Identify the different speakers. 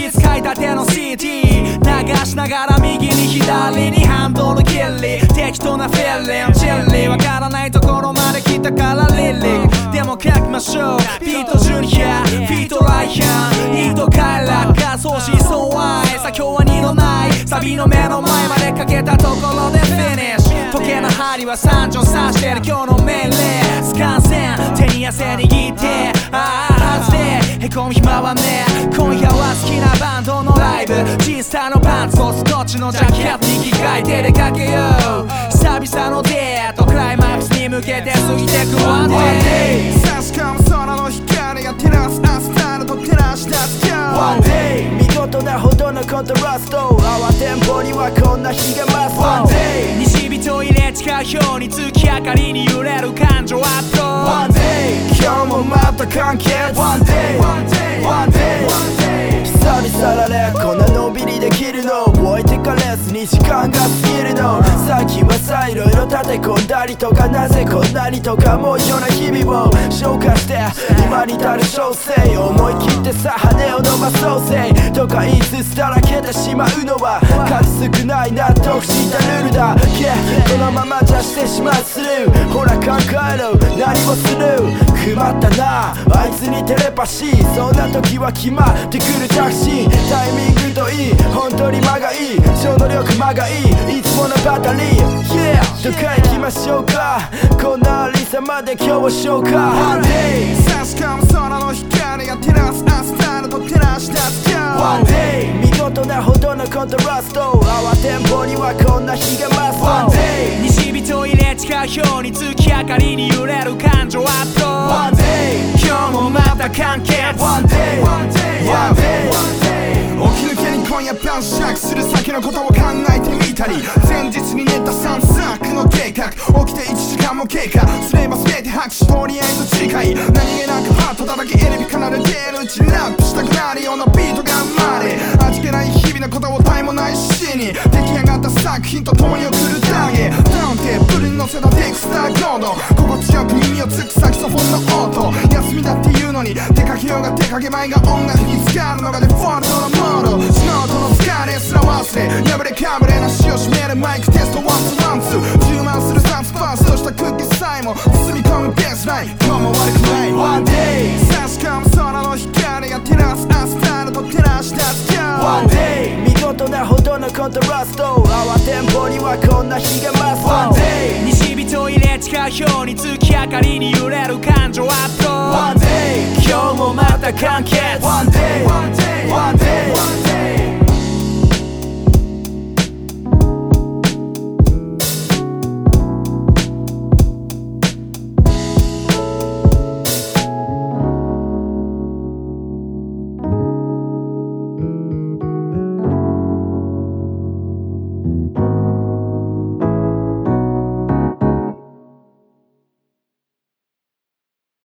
Speaker 1: 枚立ての CD 流しながら右に左にハンドル切り。適当なフェッリンチェリー。わからないところまで来たからリリー。でも書きましょう。ビートジュニア。フィートライアン糸快楽仮想思想愛さ今日は二度ない。サビの目の前までかけたところでフィニッシュ。時計の針は三丁刺してる。今日の命令。スカンセン。手に汗握って。ああ外でへこむ暇はね今夜は好きなバンドのライブ。小さのパンツとスコッチのジャケットに着替えて出かけよう。久々のデートクライマックスに向けて過ぎてく One day
Speaker 2: 差し込む空の光が照らすアスタルと照らし出す今日
Speaker 3: One day 見事なほどのコントラスト。泡テンポにはこんな日が増す
Speaker 1: と入れ違うように月明かりに揺れる
Speaker 3: 今日もまた完結 One day One day One day 久々だねこんなのんびりできるの。覚えてかれずに時間が過ぎるの。最近はさいろいろ立て込んだりとかなぜこんなにとかもうような日々を。消化して今に至る小生思い切ってさ羽を伸ばそうぜ。とか言いつつだらけてしまうのは数少ない納得したルールだ。Yeah このままじゃしてしまう。スルーほら考えろ。何もする配ったな。あいつにテレパシー。そんな時は決まってくるタクシー。タイミングといい。本当に間がいい。超能力間がいい。いつものバタリー。Yeah どっか行きましょうか。こんなありさまで今日は消化 One day
Speaker 2: 差し込む空の光が照らすアスタルと照らし出す。今日
Speaker 3: One day 見事なほどのコントラスト。泡テンポにはこんな日が増す One day
Speaker 1: 西日と入れ違うように月明かりに揺れる感情ア
Speaker 3: One day One day One day
Speaker 2: 起き抜けに今夜晩酌する先のことを考えてみたり。前日に寝た散策の計画。起きて1時間も経過。すれば全て拍手とりあえず次回何気なくパッと叩きエレビ奏でてるうちにラップしたくなるようなビートが生作品と共に送るダゲダウンテーブルに乗せたテクスターコード。心地よく耳をつくサキソフォンの音。休みだっていうのに出かけようが手かけまいが音楽に使うのがデフォルトのモード。スノートの疲れすら忘れ。破れかぶれなしを閉めるマイクテストワンツワンツー。充満する雑バーストしたクッキーさえも包み込むベースライン。今日も悪くない。
Speaker 3: One day
Speaker 2: 差し込む空
Speaker 3: 事なほどのコントラスト。泡テンポにはこんな日が増す One
Speaker 1: 西日と入れ違うように月明かりに揺れる感情アップ
Speaker 3: One 今日もまた完結。One day One day One day